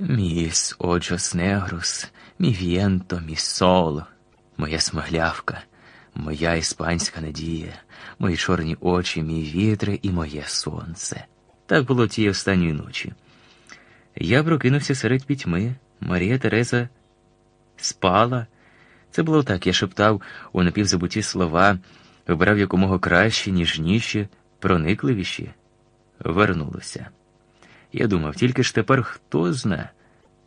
Міс оджос негрус, мі вієнто, мі сол, моя смаглявка, моя іспанська надія, мої чорні очі, мій вітри і моє сонце. Так було тієї останньої ночі. Я прокинувся серед пітьми. Марія Тереза спала. Це було так, я шептав у напівзабуті слова, вибрав якомога кращі, ніжніші, проникливіші. Вернулося. Я думав, тільки ж тепер хто зна,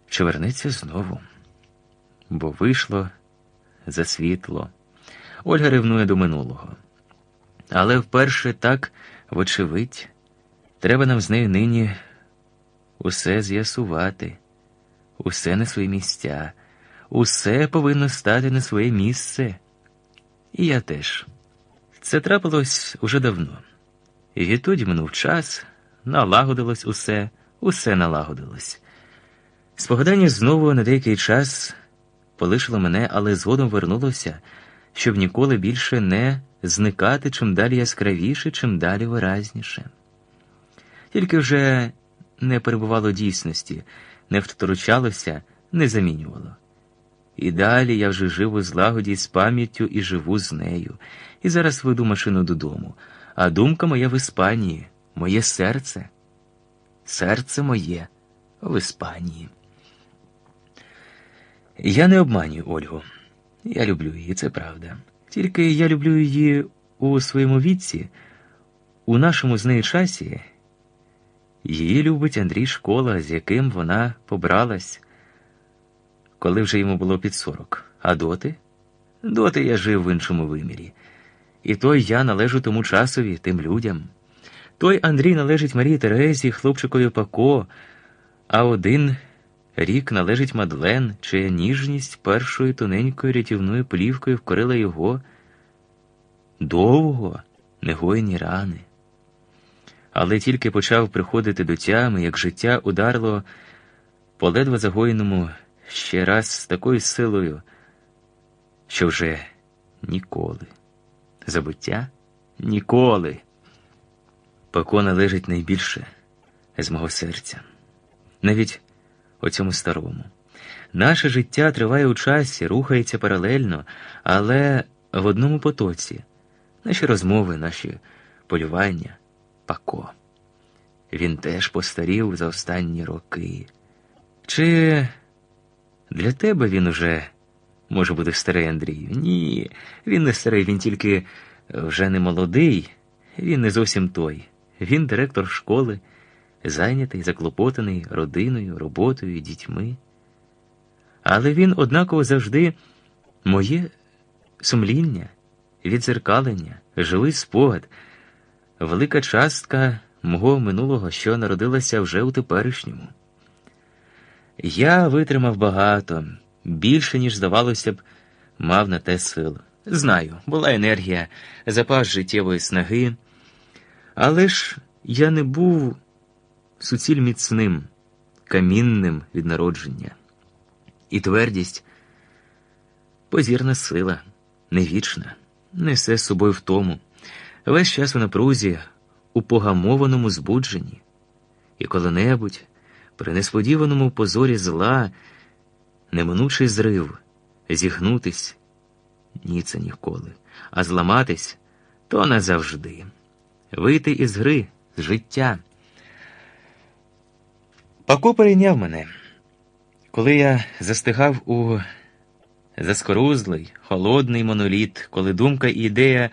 чи вернеться знову. Бо вийшло за світло. Ольга ревнує до минулого. Але вперше так, вочевидь, треба нам з нею нині усе з'ясувати, усе на свої місця, усе повинно стати на своє місце. І я теж. Це трапилось уже давно. І відтоді минув час, налагодилось усе, усе налагодилось. Спогадання знову на деякий час полишило мене, але згодом вернулося, щоб ніколи більше не зникати чим далі яскравіше, чим далі виразніше. Тільки вже не перебувало дійсності, не втручалося, не замінювало. І далі я вже жив у злагоді з пам'яттю і живу з нею, і зараз веду машину додому, а думка моя в Іспанії, моє серце, серце моє в Іспанії. Я не обманюю Ольгу. Я люблю її, це правда. Тільки я люблю її у своєму віці, у нашому з нею часі. Її любить Андрій Школа, з яким вона побралась, коли вже йому було під сорок. А доти? Доти я жив в іншому вимірі. І той я належу тому часові, тим людям. Той Андрій належить Марії Терезі, хлопчикові Пако, а один рік належить Мадлен, чия ніжність першою тоненькою рятівною плівкою вкорила його довго негойні рани. Але тільки почав приходити до тями, як життя ударило по ледве загоєному ще раз з такою силою, що вже ніколи. Забуття ніколи. Пако належить найбільше з мого серця, навіть оцьому старому. Наше життя триває у часі, рухається паралельно, але в одному потоці, наші розмови, наші полювання, Пако. Він теж постарів за останні роки. Чи для тебе він уже може бути старий Андрію? Ні, він не старий, він тільки вже не молодий, він не зовсім той. Він директор школи, зайнятий, заклопотаний родиною, роботою, дітьми. Але він однаково завжди моє сумління, відзеркалення, живий спогад, велика частка мого минулого, що народилася вже у теперішньому. Я витримав багато, більше, ніж здавалося б, мав на те силу. Знаю, була енергія, запас життєвої снаги. Але ж я не був суціль міцним, камінним від народження. І твердість позірна сила, невічна, несе з собою втому, весь час у напрузі, у погамованому збудженні, і коли-небудь, при несподіваному позорі зла, неминучий зрив, зігнутись ні це ніколи, а зламатись то назавжди вийти із гри, з життя. Пако перейняв мене, коли я застигав у заскорузлий, холодний моноліт, коли думка і ідея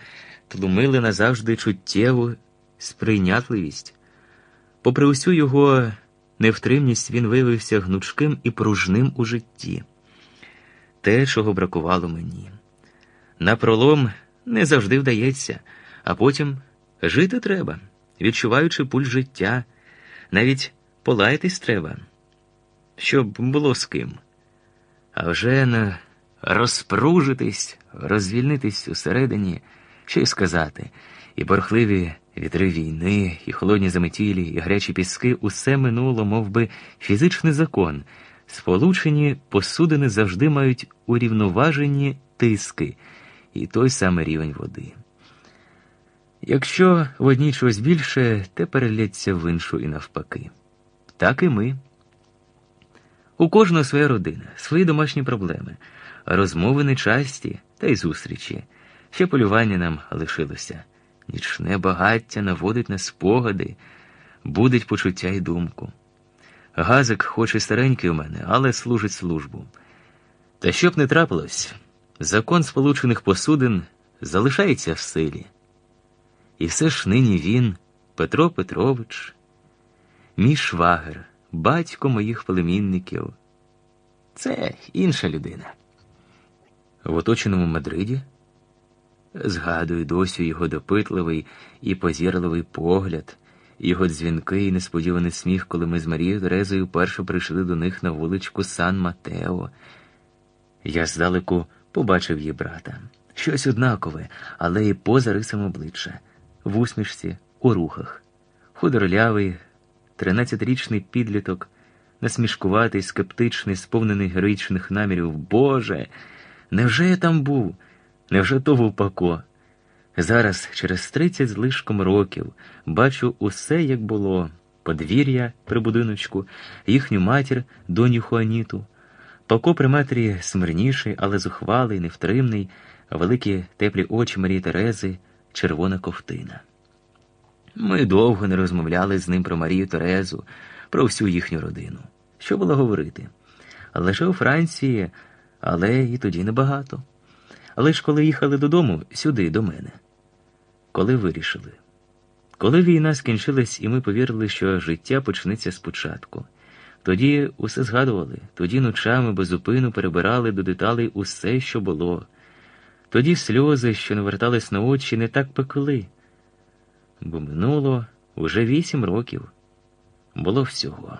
тлумили назавжди чуттєву сприйнятливість. Попри усю його невтримність, він виявився гнучким і пружним у житті, те, чого бракувало мені. На пролом не завжди вдається, а потім. Жити треба, відчуваючи пульс життя, навіть полаятись треба, щоб було з ким. А вже на розпружитись, розвільнитись усередині, що й сказати, і борхливі вітри війни, і холодні заметілі, і гарячі піски усе минуло, мов би, фізичний закон. Сполучені посудини завжди мають урівноважені тиски і той самий рівень води. Якщо в одній чогось більше, те перелється в іншу і навпаки. Так і ми. У кожного своя родина, свої домашні проблеми, розмови нечасті та й зустрічі. Ще полювання нам лишилося. Нічне багаття наводить на спогади, будить почуття і думку. Газик, хоч і старенький у мене, але служить службу. Та щоб не трапилось, закон сполучених посудин залишається в силі. І все ж нині він, Петро Петрович, мій швагер, батько моїх племінників. Це інша людина. В оточеному Мадриді згадую досі його допитливий і позірливий погляд, його дзвінкий і несподіваний сміх, коли ми з Марією Терезою вперше прийшли до них на вуличку Сан Матео. Я здалеку побачив її брата. Щось однакове, але і поза рисом обличчя, в усмішці, у рухах. Худорлявий, тринадцятирічний підліток, насмішкуватий, скептичний, сповнений героїчних намірів. Боже, невже я там був? Невже то був Пако? Зараз, через тридцять з лишком років, бачу усе, як було подвір'я при будиночку, їхню матір, доню Хуаніту. Пако при матері смирніший, але зухвалий, невтримний, великі теплі очі Марії Терези, червона кофтина. Ми довго не розмовляли з ним про Марію Терезу, про всю їхню родину. Що було говорити? Лише у Франції, але і тоді небагато. Але ж коли їхали додому, сюди, до мене. Коли вирішили. Коли війна скінчилась, і ми повірили, що життя почнеться спочатку. Тоді усе згадували, тоді ночами безупину перебирали до деталей усе, що було. Тоді сльози, що навертались на очі, не так пекли. Бо минуло уже вісім років. Було всього.